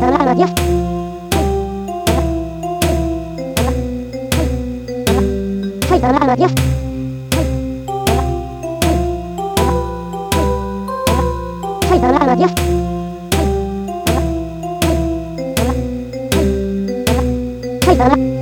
Adiós. Soy Dorado, adiós. Soy Dorado, adiós. Soy Dorado.